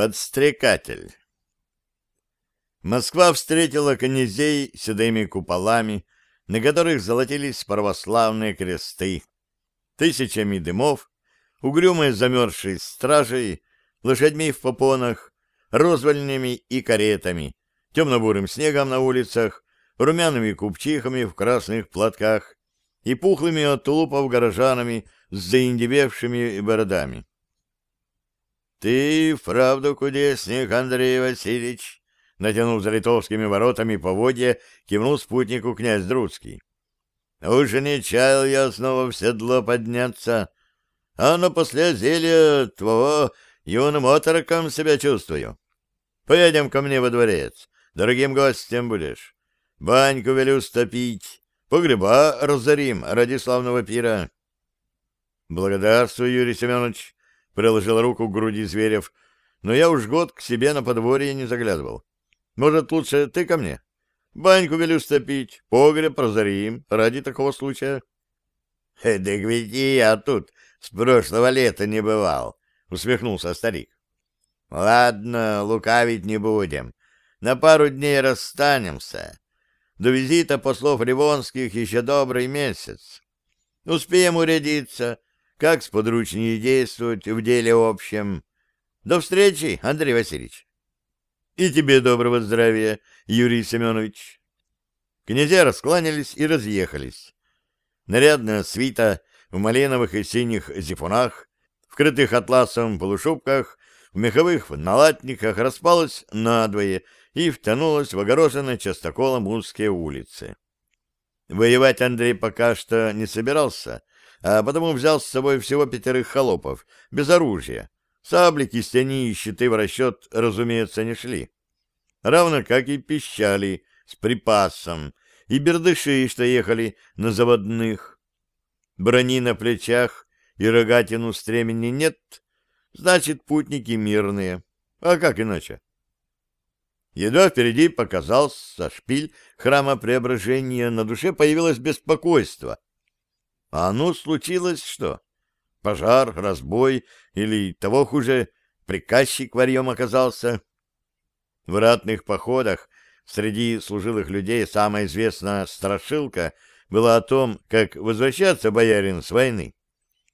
Подстрекатель. Москва встретила князей седыми куполами, на которых золотились православные кресты, тысячами дымов, угрюмой замерзшей стражей, лошадьми в попонах, розвальнями и каретами, темно-бурым снегом на улицах, румяными купчихами в красных платках и пухлыми от тулупов горожанами с заиндевевшими бородами. — Ты вправду кудесник, Андрей Васильевич? — натянув за литовскими воротами поводья, кивнул спутнику князь Друцкий. — Уж не чаял я снова в седло подняться, а на после зелья твоего юным отроком себя чувствую. Поедем ко мне во дворец, дорогим гостем будешь. Баньку велю стопить, погреба разорим ради славного пира. — Благодарствую, Юрий Семенович, приложил руку к груди Зверев, но я уж год к себе на подворье не заглядывал. Может, лучше ты ко мне? Баньку велю стопить, погреб разорим ради такого случая. — Да ведь и я тут с прошлого лета не бывал, — усмехнулся старик. — Ладно, лукавить не будем. На пару дней расстанемся. До визита послов Ливонских еще добрый месяц. Успеем урядиться, как сподручнее действовать в деле общем. До встречи, Андрей Васильевич. И тебе доброго здравия, Юрий Семенович. Князья раскланялись и разъехались. Нарядная свита в малиновых и синих зипунах, в крытых атласом полушубках, в меховых налатниках распалась надвое и втянулась в огороженные частоколом узкие улицы. Воевать Андрей пока что не собирался, а потому взял с собой всего пятерых холопов, без оружия. Сабли, кистени и щиты в расчет, разумеется, не шли. Равно как и пищали с припасом, и бердыши, что ехали на заводных. Брони на плечах и рогатину стремени нет, значит, путники мирные. А как иначе? Едва впереди показался шпиль храма Преображения, на душе появилось беспокойство — а ну, случилось что? Пожар, разбой или, того хуже, приказчик варьем оказался? В ратных походах среди служилых людей самая известная страшилка была о том, как возвращаться боярин с войны.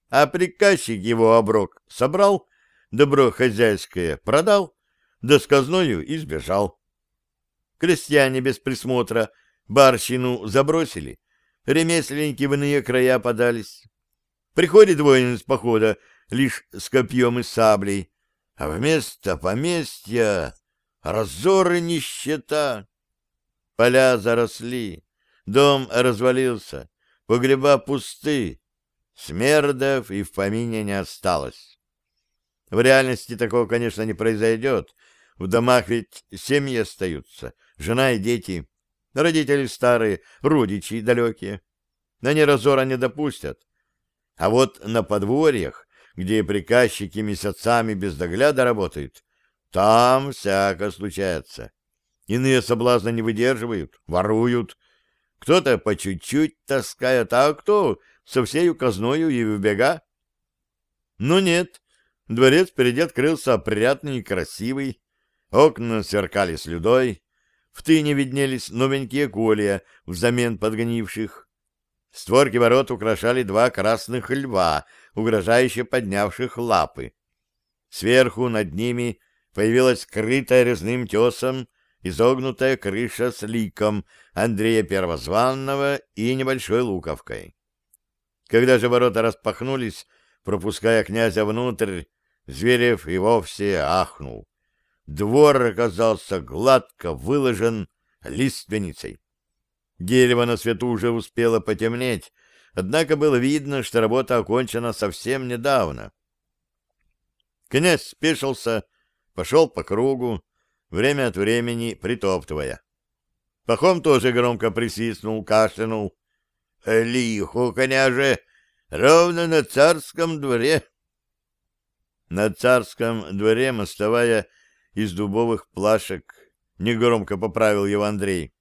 А приказчик его оброк собрал, добро хозяйское продал, да сказною и сбежал. Крестьяне без присмотра барщину забросили, ремесленники в иные края подались. Приходит воин из похода лишь с копьем и саблей, а вместо поместья разоры нищета. Поля заросли, дом развалился, погреба пусты, смердов и в помине не осталось. В реальности такого, конечно, не произойдет. В домах ведь семьи остаются, жена и дети. Родители старые, родичи далекие. Они разора не допустят. А вот на подворьях, где приказчики месяцами без догляда работают, там всяко случается. Иные соблазны не выдерживают, воруют. Кто-то по чуть-чуть таскает, а кто со всею казною и в бега. Но нет, дворец впереди открылся опрятный и красивый. Окна сверкали слюдой, в тыне виднелись новенькие колья взамен подгонивших. Створки ворот украшали два красных льва, угрожающе поднявших лапы. Сверху над ними появилась крытая резным тесом изогнутая крыша с ликом Андрея Первозванного и небольшой луковкой. Когда же ворота распахнулись, пропуская князя внутрь, Зверев и вовсе ахнул. Двор оказался гладко выложен лиственницей. Дерево на свету уже успело потемнеть, однако было видно, что работа окончена совсем недавно. Князь спешился, пошел по кругу, время от времени притоптывая. Пахом тоже громко присвистнул, кашлянул. — Лихо, княже, ровно на царском дворе. На царском дворе, мостовая из дубовых плашек, негромко поправил его Андрей.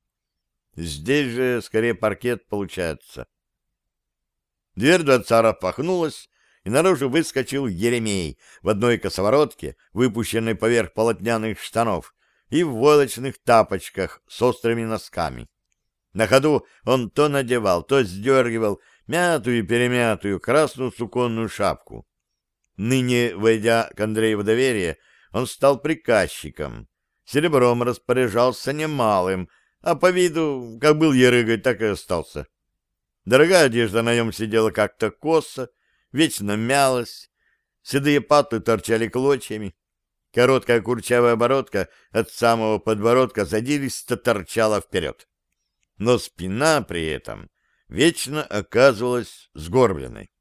Здесь же скорее паркет получается. Дверь дворца распахнулась, и наружу выскочил Еремей в одной косоворотке, выпущенной поверх полотняных штанов, и в войлочных тапочках с острыми носками. На ходу он то надевал, то сдергивал мятую-перемятую красную суконную шапку. Ныне, войдя к Андрею в доверие, он стал приказчиком. Серебром распоряжался немалым, а по виду, как был ерыгой, так и остался. Дорогая одежда на нем сидела как-то косо, вечно мялась, седые патлы торчали клочьями. Короткая курчавая бородка от самого подбородка задиристо торчала вперед. Но спина при этом вечно оказывалась сгорбленной.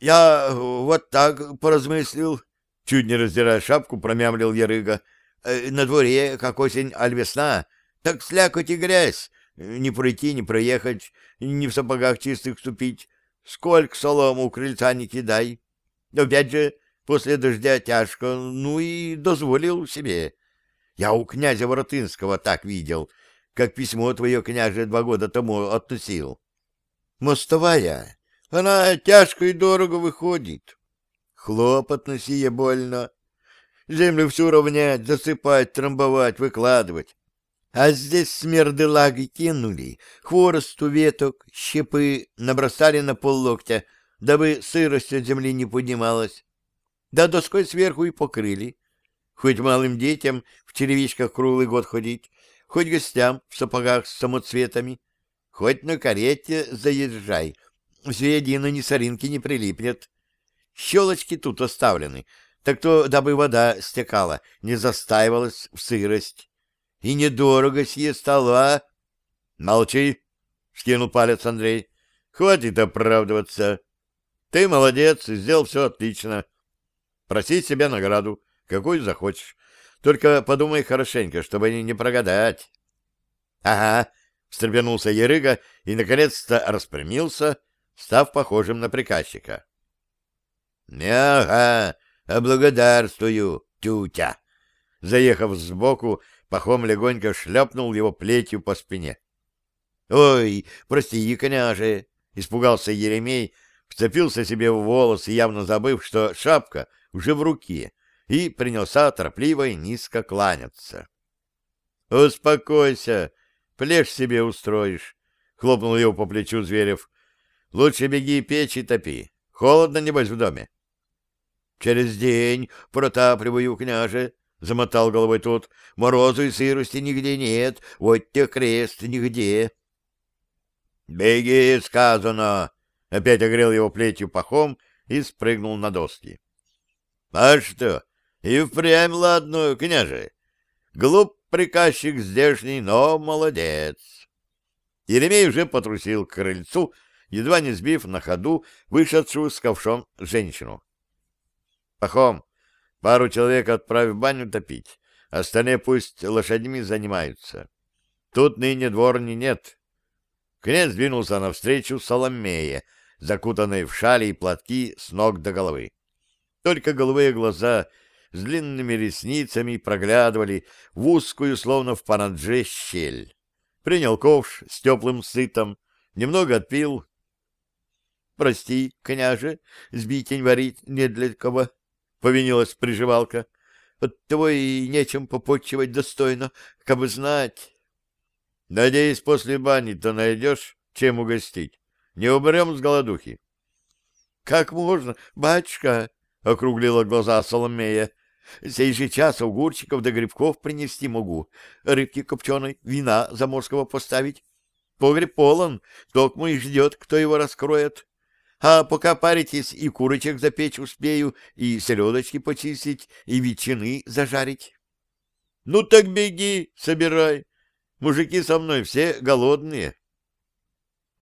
«Я вот так поразмыслил», — чуть не раздирая шапку, промямлил Ярыга. «Э, «На дворе, как осень, аль весна, так слякоть и грязь, не пройти, не проехать, не в сапогах чистых ступить. Сколько солому у крыльца не кидай. Опять же, после дождя тяжко, ну и дозволил себе. Я у князя Воротынского так видел, как письмо твое, княже, два года тому относил. Мостовая, она тяжко и дорого выходит. Хлопотно сие больно. Землю всю равнять, засыпать, трамбовать, выкладывать. А здесь смердылаги кинули, хворосту веток, щепы набросали на поллоктя, дабы сырость от земли не поднималась. Да доской сверху и покрыли. Хоть малым детям в черевичках круглый год ходить, хоть гостям в сапогах с самоцветами, хоть на карете заезжай, все едино ни соринки не прилипнет. Щелочки тут оставлены, так то, дабы вода стекала, не застаивалась в сырость. И недорого сие стало, а? — Молчи, — скинул палец Андрей. — Хватит оправдываться. Ты молодец, сделал все отлично. Проси себе награду, какую захочешь. Только подумай хорошенько, чтобы не прогадать. — Ага, — встрепенулся Ерыга и, наконец-то, распрямился, став похожим на приказчика. — Ага, благодарствую, тютя. Заехав сбоку, Пахом легонько шлепнул его плетью по спине. — Ой, прости, княже! — испугался Еремей, вцепился себе в волосы, явно забыв, что шапка уже в руке, и принялся торопливо и низко кланяться. — Успокойся, плешь себе устроишь, — хлопнул его по плечу Зверев. — Лучше беги печи топи. Холодно, небось, в доме. — Через день протапливаю, княже, замотал головой тот. Морозу и сырости нигде нет, вот те крест нигде. Беги, сказано! Опять огрел его плетью пахом и спрыгнул на доски. А что, и впрямь ладно, княже. Глуп приказчик здешний, но молодец. Еремей уже потрусил к крыльцу, едва не сбив на ходу вышедшую с ковшом женщину. — Пахом, Пару человек отправь в баню топить, остальные пусть лошадьми занимаются. Тут ныне дворни нет. Князь двинулся навстречу Соломее, закутанной в шали и платки с ног до головы. Только голубые глаза с длинными ресницами проглядывали в узкую, словно в панадже, щель. Принял ковш с теплым сытом, немного отпил. — Прости, княже, сбитень варить не для кого повинилась приживалка. Оттого и нечем попотчевать достойно, как бы знать. Надеюсь, после бани-то найдешь, чем угостить. Не умрем с голодухи. — Как можно, батюшка? — округлила глаза Соломея. — Сей же час огурчиков до грибков принести могу, рыбки копченой, вина заморского поставить. Погреб полон, токмо и ждет, кто его раскроет. А пока паритесь, и курочек запечь успею, и селедочки почистить, и ветчины зажарить. Ну так беги, собирай. Мужики со мной все голодные.